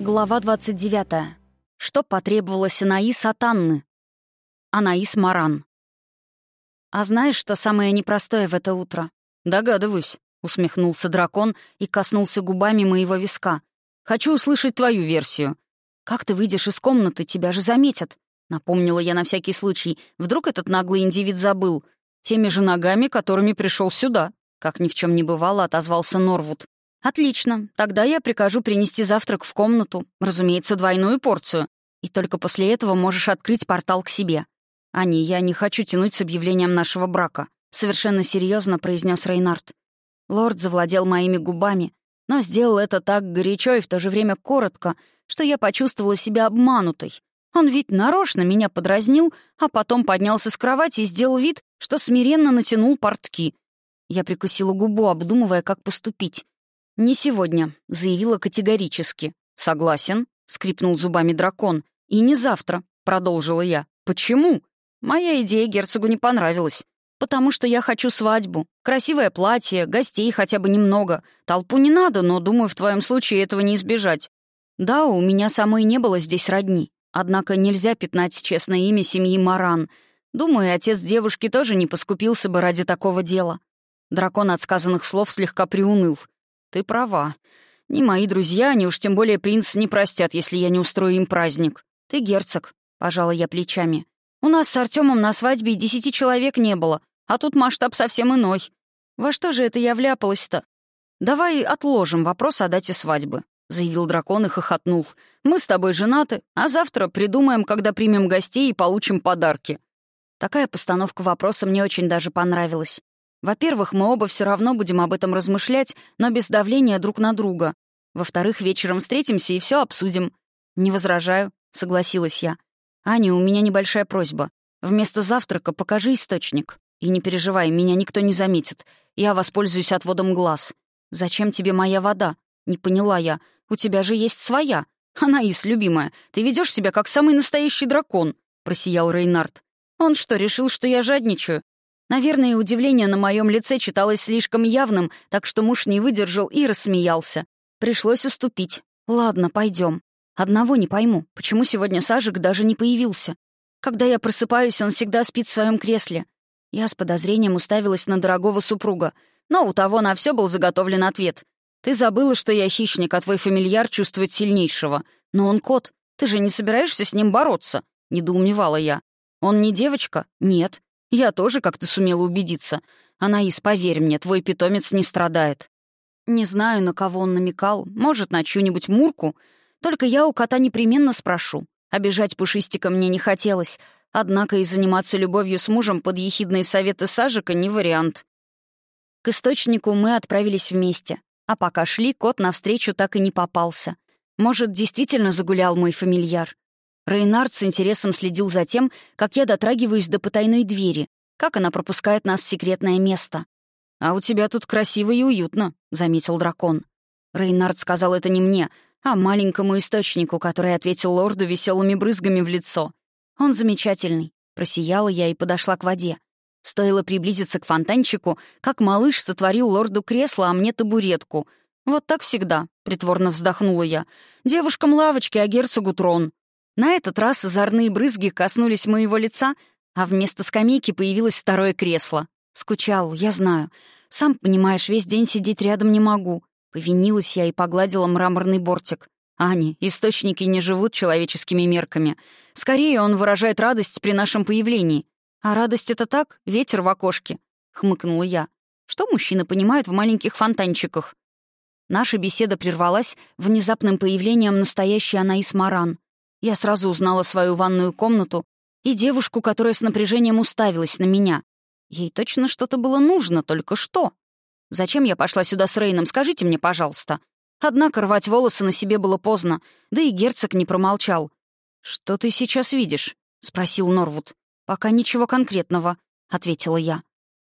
Глава 29. Что потребовалось Анаис от Анны? Анаис Маран. «А знаешь, что самое непростое в это утро?» «Догадываюсь», — усмехнулся дракон и коснулся губами моего виска. «Хочу услышать твою версию». «Как ты выйдешь из комнаты, тебя же заметят», — напомнила я на всякий случай. Вдруг этот наглый индивид забыл. «Теми же ногами, которыми пришел сюда», — как ни в чем не бывало, отозвался Норвуд. «Отлично. Тогда я прикажу принести завтрак в комнату. Разумеется, двойную порцию. И только после этого можешь открыть портал к себе». «Ани, я не хочу тянуть с объявлением нашего брака», — совершенно серьезно произнес Рейнард. Лорд завладел моими губами, но сделал это так горячо и в то же время коротко, что я почувствовала себя обманутой. Он ведь нарочно меня подразнил, а потом поднялся с кровати и сделал вид, что смиренно натянул портки. Я прикусила губу, обдумывая, как поступить. «Не сегодня», — заявила категорически. «Согласен», — скрипнул зубами дракон. «И не завтра», — продолжила я. «Почему?» «Моя идея герцогу не понравилась. Потому что я хочу свадьбу. Красивое платье, гостей хотя бы немного. Толпу не надо, но, думаю, в твоем случае этого не избежать. Да, у меня самой не было здесь родни. Однако нельзя пятнать честное имя семьи Маран. Думаю, отец девушки тоже не поскупился бы ради такого дела». Дракон от сказанных слов слегка приуныл — «Ты права. Ни мои друзья, ни уж тем более принц не простят, если я не устрою им праздник. Ты герцог», — пожала я плечами. «У нас с Артемом на свадьбе десяти человек не было, а тут масштаб совсем иной. Во что же это я вляпалась-то?» «Давай отложим вопрос о дате свадьбы», — заявил дракон и хохотнул. «Мы с тобой женаты, а завтра придумаем, когда примем гостей и получим подарки». Такая постановка вопроса мне очень даже понравилась. Во-первых, мы оба все равно будем об этом размышлять, но без давления друг на друга. Во-вторых, вечером встретимся и все обсудим. «Не возражаю», — согласилась я. «Аня, у меня небольшая просьба. Вместо завтрака покажи источник. И не переживай, меня никто не заметит. Я воспользуюсь отводом глаз. Зачем тебе моя вода? Не поняла я. У тебя же есть своя. Анаис, любимая, ты ведешь себя как самый настоящий дракон», — просиял Рейнард. «Он что, решил, что я жадничаю? Наверное, удивление на моем лице читалось слишком явным, так что муж не выдержал и рассмеялся. Пришлось уступить. «Ладно, пойдем. Одного не пойму, почему сегодня Сажик даже не появился. Когда я просыпаюсь, он всегда спит в своем кресле. Я с подозрением уставилась на дорогого супруга, но у того на все был заготовлен ответ. «Ты забыла, что я хищник, а твой фамильяр чувствует сильнейшего. Но он кот. Ты же не собираешься с ним бороться?» — недоумевала я. «Он не девочка?» «Нет. Я тоже как-то сумела убедиться. Анаис, поверь мне, твой питомец не страдает. Не знаю, на кого он намекал. Может, на чью-нибудь Мурку. Только я у кота непременно спрошу. Обижать Пушистика мне не хотелось. Однако и заниматься любовью с мужем под ехидные советы Сажика не вариант. К источнику мы отправились вместе. А пока шли, кот навстречу так и не попался. Может, действительно загулял мой фамильяр. Рейнард с интересом следил за тем, как я дотрагиваюсь до потайной двери, как она пропускает нас в секретное место. «А у тебя тут красиво и уютно», — заметил дракон. Рейнард сказал это не мне, а маленькому источнику, который ответил лорду веселыми брызгами в лицо. «Он замечательный», — просияла я и подошла к воде. Стоило приблизиться к фонтанчику, как малыш сотворил лорду кресло, а мне табуретку. «Вот так всегда», — притворно вздохнула я. «Девушкам лавочки, а герцогу трон». На этот раз озорные брызги коснулись моего лица, а вместо скамейки появилось второе кресло. Скучал, я знаю. Сам понимаешь, весь день сидеть рядом не могу. Повинилась я и погладила мраморный бортик. Ани, источники не живут человеческими мерками. Скорее, он выражает радость при нашем появлении. А радость — это так, ветер в окошке. Хмыкнула я. Что мужчины понимают в маленьких фонтанчиках? Наша беседа прервалась внезапным появлением настоящей Анаис Маран. Я сразу узнала свою ванную комнату и девушку, которая с напряжением уставилась на меня. Ей точно что-то было нужно, только что. Зачем я пошла сюда с Рейном, скажите мне, пожалуйста. Однако рвать волосы на себе было поздно, да и герцог не промолчал. «Что ты сейчас видишь?» — спросил Норвуд. «Пока ничего конкретного», — ответила я.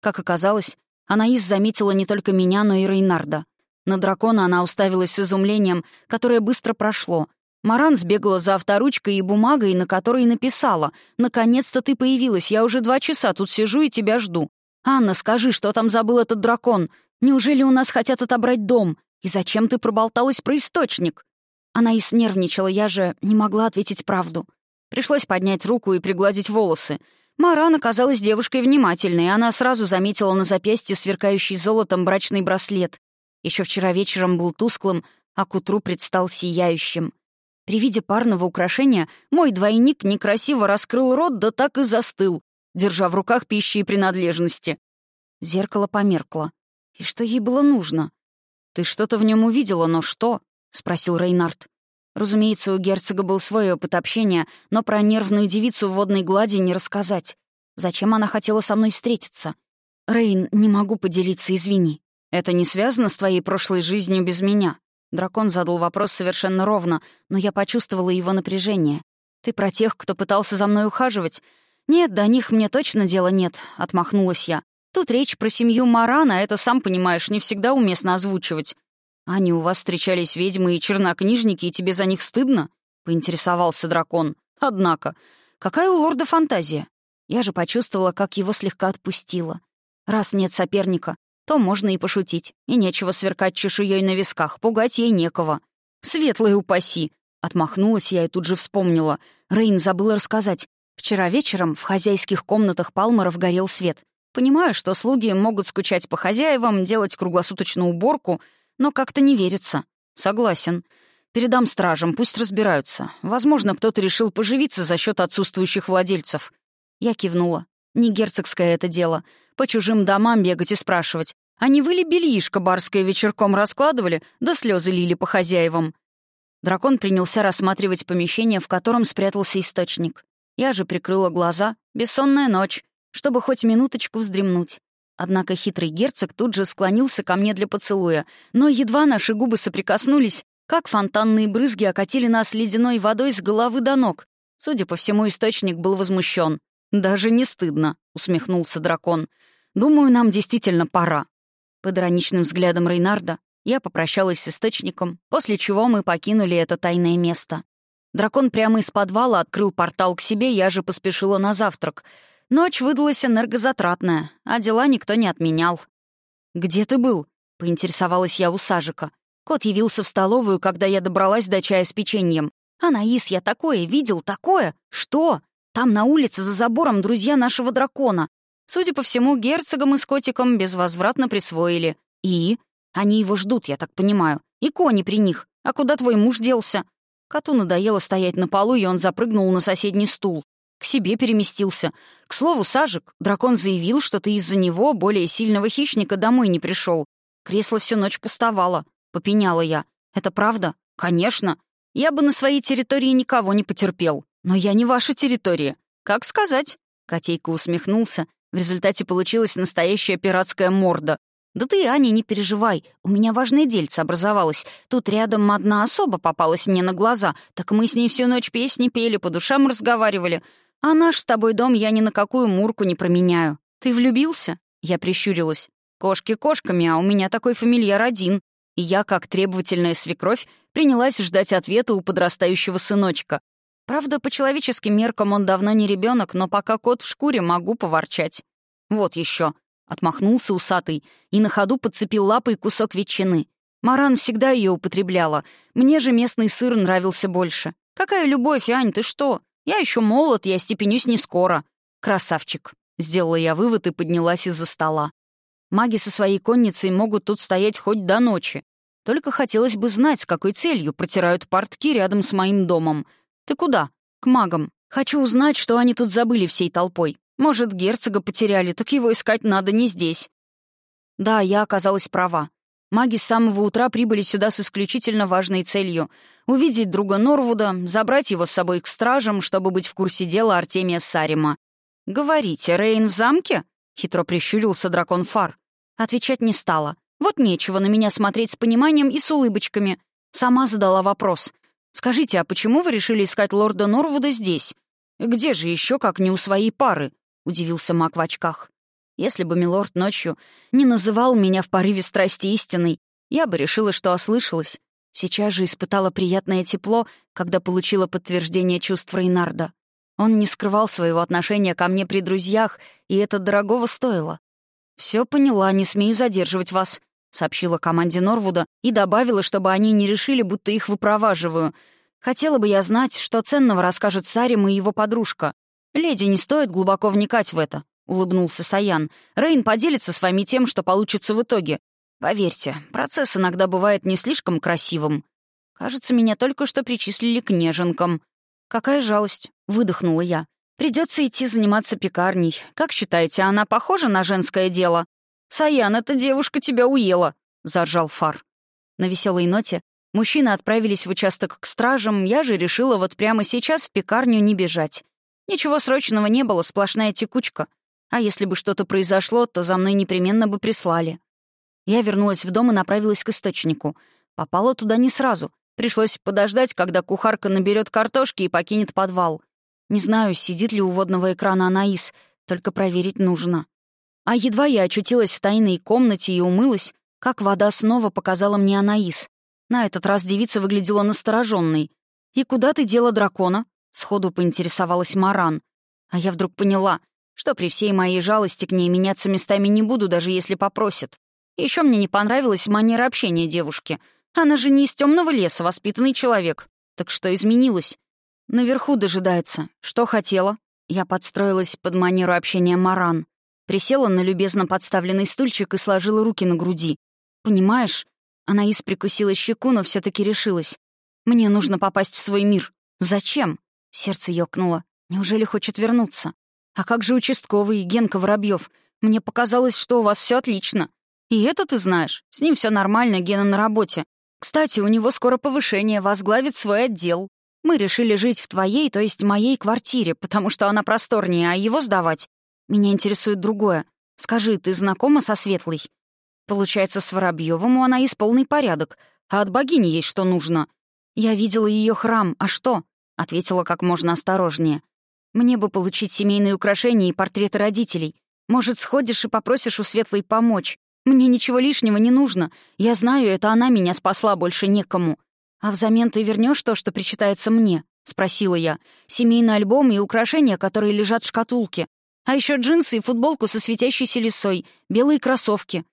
Как оказалось, Анаис заметила не только меня, но и Рейнарда. На дракона она уставилась с изумлением, которое быстро прошло, Маран сбегала за авторучкой и бумагой, на которой написала «Наконец-то ты появилась, я уже два часа тут сижу и тебя жду. Анна, скажи, что там забыл этот дракон? Неужели у нас хотят отобрать дом? И зачем ты проболталась про источник?» Она и снервничала, я же не могла ответить правду. Пришлось поднять руку и пригладить волосы. Маран оказалась девушкой внимательной, она сразу заметила на запястье сверкающий золотом брачный браслет. Еще вчера вечером был тусклым, а к утру предстал сияющим. При виде парного украшения мой двойник некрасиво раскрыл рот, да так и застыл, держа в руках пищи и принадлежности. Зеркало померкло. И что ей было нужно? «Ты что-то в нем увидела, но что?» — спросил Рейнард. Разумеется, у герцога был свой опыт общения, но про нервную девицу в водной глади не рассказать. Зачем она хотела со мной встретиться? «Рейн, не могу поделиться, извини. Это не связано с твоей прошлой жизнью без меня?» Дракон задал вопрос совершенно ровно, но я почувствовала его напряжение. «Ты про тех, кто пытался за мной ухаживать?» «Нет, до них мне точно дела нет», — отмахнулась я. «Тут речь про семью Марана, это, сам понимаешь, не всегда уместно озвучивать. «Они у вас встречались ведьмы и чернокнижники, и тебе за них стыдно?» — поинтересовался дракон. «Однако, какая у лорда фантазия?» Я же почувствовала, как его слегка отпустило. Раз нет соперника, то можно и пошутить. И нечего сверкать чешуей на висках, пугать ей некого. «Светлые упаси!» — отмахнулась я и тут же вспомнила. Рейн забыла рассказать. Вчера вечером в хозяйских комнатах Палмеров горел свет. Понимаю, что слуги могут скучать по хозяевам, делать круглосуточную уборку — но как-то не верится. Согласен. Передам стражам, пусть разбираются. Возможно, кто-то решил поживиться за счет отсутствующих владельцев. Я кивнула. Не герцогское это дело. По чужим домам бегать и спрашивать. А не вы ли бельишко барское вечерком раскладывали, да слезы лили по хозяевам? Дракон принялся рассматривать помещение, в котором спрятался источник. Я же прикрыла глаза. Бессонная ночь, чтобы хоть минуточку вздремнуть. Однако хитрый герцог тут же склонился ко мне для поцелуя, но едва наши губы соприкоснулись, как фонтанные брызги окатили нас ледяной водой с головы до ног. Судя по всему, источник был возмущен. «Даже не стыдно», — усмехнулся дракон. «Думаю, нам действительно пора». Под ироничным взглядом Рейнарда я попрощалась с источником, после чего мы покинули это тайное место. Дракон прямо из подвала открыл портал к себе, я же поспешила на завтрак — Ночь выдалась энергозатратная, а дела никто не отменял. «Где ты был?» — поинтересовалась я у Сажика. Кот явился в столовую, когда я добралась до чая с печеньем. «Анаис, я такое видел, такое! Что? Там на улице за забором друзья нашего дракона. Судя по всему, герцога мы с безвозвратно присвоили. И? Они его ждут, я так понимаю. И кони при них. А куда твой муж делся?» Коту надоело стоять на полу, и он запрыгнул на соседний стул. К себе переместился. К слову, Сажик, дракон заявил, что ты из-за него, более сильного хищника, домой не пришел. Кресло всю ночь пустовало. Попеняла я. Это правда? Конечно. Я бы на своей территории никого не потерпел. Но я не ваша территория. Как сказать? Котейка усмехнулся. В результате получилась настоящая пиратская морда. «Да ты, Аня, не переживай. У меня важное дельце образовалось. Тут рядом одна особа попалась мне на глаза. Так мы с ней всю ночь песни пели, по душам разговаривали. А наш с тобой дом я ни на какую мурку не променяю. Ты влюбился?» Я прищурилась. «Кошки кошками, а у меня такой фамильяр один». И я, как требовательная свекровь, принялась ждать ответа у подрастающего сыночка. Правда, по человеческим меркам он давно не ребенок, но пока кот в шкуре, могу поворчать. «Вот еще», — отмахнулся усатый и на ходу подцепил лапой кусок ветчины. Маран всегда ее употребляла. Мне же местный сыр нравился больше. «Какая любовь, Ань, ты что? Я еще молод, я степенюсь не скоро. Красавчик. Сделала я вывод и поднялась из-за стола. Маги со своей конницей могут тут стоять хоть до ночи. Только хотелось бы знать, с какой целью протирают портки рядом с моим домом. Ты куда? К магам. Хочу узнать, что они тут забыли всей толпой. Может, герцога потеряли, так его искать надо не здесь. Да, я оказалась права. Маги с самого утра прибыли сюда с исключительно важной целью — увидеть друга Норвуда, забрать его с собой к стражам, чтобы быть в курсе дела Артемия Сарима. «Говорите, Рейн в замке?» — хитро прищурился дракон Фар. Отвечать не стала. Вот нечего на меня смотреть с пониманием и с улыбочками. Сама задала вопрос. «Скажите, а почему вы решили искать лорда Норвуда здесь? Где же еще, как не у своей пары?» — удивился маг в очках. Если бы милорд ночью не называл меня в порыве страсти истиной, я бы решила, что ослышалась. Сейчас же испытала приятное тепло, когда получила подтверждение чувств Рейнарда. Он не скрывал своего отношения ко мне при друзьях, и это дорогого стоило. Все поняла, не смею задерживать вас», — сообщила команде Норвуда и добавила, чтобы они не решили, будто их выпроваживаю. Хотела бы я знать, что ценного расскажет Сарим и его подружка. Леди не стоит глубоко вникать в это, улыбнулся Саян. Рейн поделится с вами тем, что получится в итоге. Поверьте, процесс иногда бывает не слишком красивым. Кажется, меня только что причислили к неженкам. Какая жалость, выдохнула я. Придется идти заниматься пекарней. Как считаете, она похожа на женское дело? Саян, эта девушка тебя уела, заржал Фар. На веселой ноте мужчины отправились в участок к стражам, я же решила вот прямо сейчас в пекарню не бежать. Ничего срочного не было, сплошная текучка. А если бы что-то произошло, то за мной непременно бы прислали. Я вернулась в дом и направилась к источнику. Попала туда не сразу. Пришлось подождать, когда кухарка наберет картошки и покинет подвал. Не знаю, сидит ли у водного экрана Анаис, только проверить нужно. А едва я очутилась в тайной комнате и умылась, как вода снова показала мне Анаис. На этот раз девица выглядела настороженной. «И куда ты дела дракона?» — сходу поинтересовалась Маран. А я вдруг поняла, что при всей моей жалости к ней меняться местами не буду, даже если попросят. Еще мне не понравилась манера общения девушки. Она же не из темного леса, воспитанный человек. Так что изменилось? Наверху дожидается. Что хотела? Я подстроилась под манеру общения Маран. Присела на любезно подставленный стульчик и сложила руки на груди. «Понимаешь?» Она прикусила щеку, но все таки решилась. «Мне нужно попасть в свой мир. Зачем?» Сердце ёкнуло. «Неужели хочет вернуться? А как же участковый Генка Воробьев? Мне показалось, что у вас все отлично. И это ты знаешь. С ним все нормально, Гена на работе. Кстати, у него скоро повышение, возглавит свой отдел. Мы решили жить в твоей, то есть моей квартире, потому что она просторнее, а его сдавать меня интересует другое. Скажи, ты знакома со Светлой? Получается, с Воробьевым у Анаис полный порядок, а от богини есть что нужно. Я видела ее храм, а что? Ответила как можно осторожнее. Мне бы получить семейные украшения и портреты родителей. Может, сходишь и попросишь у Светлой помочь. Мне ничего лишнего не нужно. Я знаю, это она меня спасла, больше некому. А взамен ты вернешь то, что причитается мне?» — спросила я. «Семейный альбом и украшения, которые лежат в шкатулке. А еще джинсы и футболку со светящейся лисой, белые кроссовки.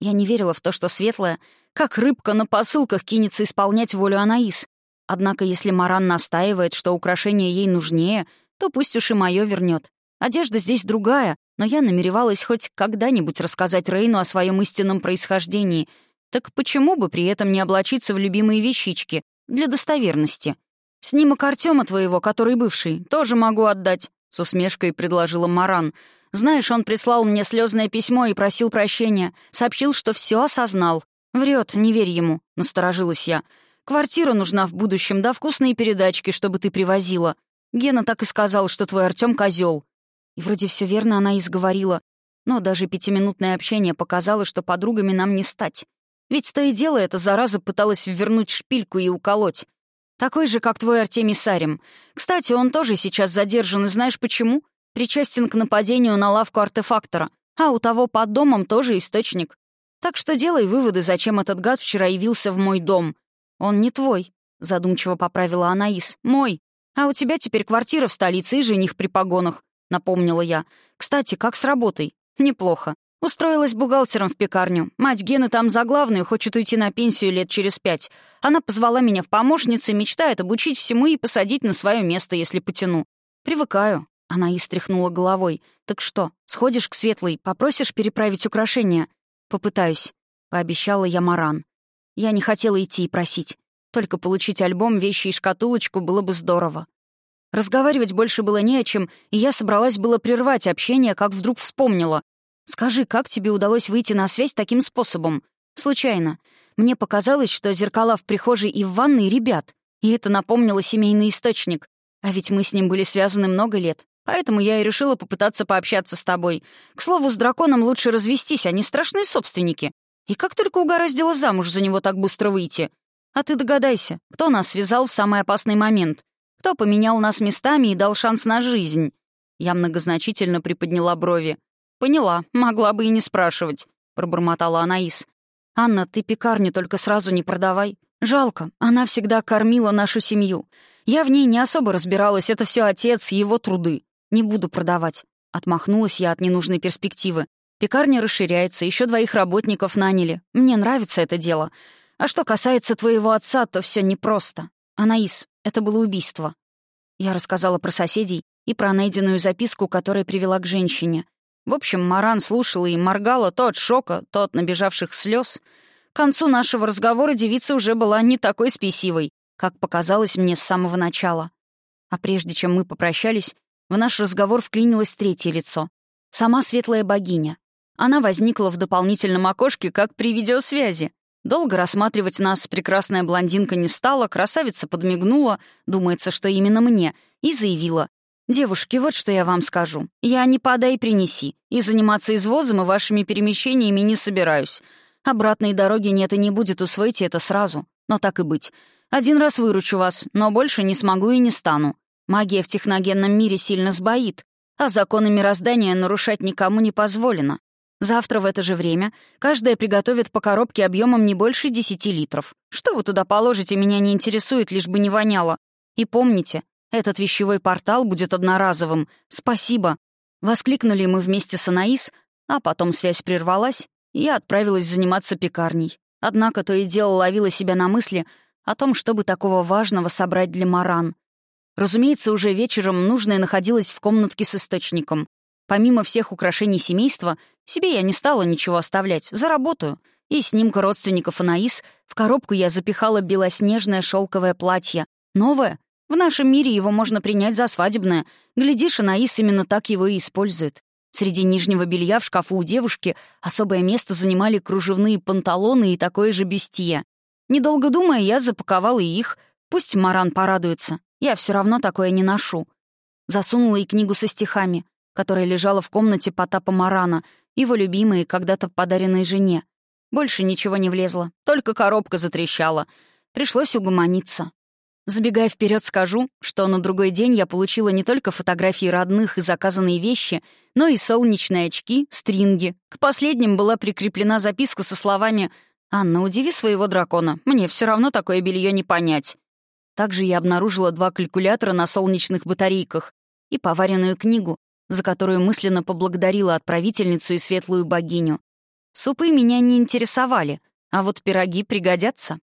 Я не верила в то, что светлая, как рыбка на посылках кинется исполнять волю Анаис. Однако, если Маран настаивает, что украшение ей нужнее, то пусть уж и мое вернет. Одежда здесь другая, но я намеревалась хоть когда-нибудь рассказать Рейну о своем истинном происхождении. Так почему бы при этом не облачиться в любимые вещички для достоверности? Снимок Артема твоего, который бывший, тоже могу отдать. — с усмешкой предложила Маран. «Знаешь, он прислал мне слезное письмо и просил прощения. Сообщил, что все осознал. Врет, не верь ему», — насторожилась я. «Квартира нужна в будущем, да вкусные передачки, чтобы ты привозила. Гена так и сказал, что твой Артем козел. И вроде все верно она изговорила. Но даже пятиминутное общение показало, что подругами нам не стать. Ведь то и дело эта зараза пыталась вернуть шпильку и уколоть. Такой же, как твой Артемий Сарим. Кстати, он тоже сейчас задержан, и знаешь почему? Причастен к нападению на лавку артефактора. А у того под домом тоже источник. Так что делай выводы, зачем этот гад вчера явился в мой дом. Он не твой, задумчиво поправила Анаис. Мой. А у тебя теперь квартира в столице и жених при погонах, напомнила я. Кстати, как с работой? Неплохо. Устроилась бухгалтером в пекарню. Мать Гены там за главную, хочет уйти на пенсию лет через пять. Она позвала меня в помощницы, мечтает обучить всему и посадить на свое место, если потяну. Привыкаю. Она истряхнула головой. «Так что, сходишь к Светлой, попросишь переправить украшения?» «Попытаюсь», — пообещала я Маран. Я не хотела идти и просить. Только получить альбом, вещи и шкатулочку было бы здорово. Разговаривать больше было не о чем, и я собралась было прервать общение, как вдруг вспомнила. «Скажи, как тебе удалось выйти на связь таким способом?» «Случайно. Мне показалось, что зеркала в прихожей и в ванной ребят, и это напомнило семейный источник. А ведь мы с ним были связаны много лет, поэтому я и решила попытаться пообщаться с тобой. К слову, с драконом лучше развестись, они страшные собственники. И как только угораздило замуж за него так быстро выйти? А ты догадайся, кто нас связал в самый опасный момент? Кто поменял нас местами и дал шанс на жизнь?» Я многозначительно приподняла брови. «Поняла, могла бы и не спрашивать», — пробормотала Анаис. «Анна, ты пекарню только сразу не продавай. Жалко, она всегда кормила нашу семью. Я в ней не особо разбиралась, это все отец, его труды. Не буду продавать». Отмахнулась я от ненужной перспективы. Пекарня расширяется, еще двоих работников наняли. Мне нравится это дело. А что касается твоего отца, то все непросто. Анаис, это было убийство. Я рассказала про соседей и про найденную записку, которая привела к женщине. В общем, Маран слушала и моргала то от шока, то от набежавших слез. К концу нашего разговора девица уже была не такой спесивой, как показалось мне с самого начала. А прежде чем мы попрощались, в наш разговор вклинилось третье лицо. Сама светлая богиня. Она возникла в дополнительном окошке, как при видеосвязи. Долго рассматривать нас прекрасная блондинка не стала, красавица подмигнула, думается, что именно мне, и заявила. «Девушки, вот что я вам скажу. Я не подай принеси, и заниматься извозом и вашими перемещениями не собираюсь. Обратной дороги нет и не будет, усвойте это сразу. Но так и быть. Один раз выручу вас, но больше не смогу и не стану. Магия в техногенном мире сильно сбоит, а законы мироздания нарушать никому не позволено. Завтра в это же время каждая приготовит по коробке объемом не больше 10 литров. Что вы туда положите, меня не интересует, лишь бы не воняло. И помните, этот вещевой портал будет одноразовым. Спасибо!» Воскликнули мы вместе с Анаис, а потом связь прервалась, и я отправилась заниматься пекарней. Однако то и дело ловила себя на мысли о том, чтобы такого важного собрать для Маран. Разумеется, уже вечером нужное находилось в комнатке с источником. Помимо всех украшений семейства, себе я не стала ничего оставлять, заработаю. И снимка родственников Анаис в коробку я запихала белоснежное шелковое платье. Новое. В нашем мире его можно принять за свадебное. Глядишь, Анаис именно так его и использует. Среди нижнего белья в шкафу у девушки особое место занимали кружевные панталоны и такое же бюстье. Недолго думая, я запаковала их. Пусть Маран порадуется. Я все равно такое не ношу. Засунула и книгу со стихами которая лежала в комнате Потапа Марана, его любимой, когда-то подаренной жене. Больше ничего не влезло, только коробка затрещала. Пришлось угомониться. Забегая вперед, скажу, что на другой день я получила не только фотографии родных и заказанные вещи, но и солнечные очки, стринги. К последним была прикреплена записка со словами «Анна, удиви своего дракона, мне все равно такое белье не понять». Также я обнаружила два калькулятора на солнечных батарейках и поваренную книгу, за которую мысленно поблагодарила отправительницу и светлую богиню. Супы меня не интересовали, а вот пироги пригодятся.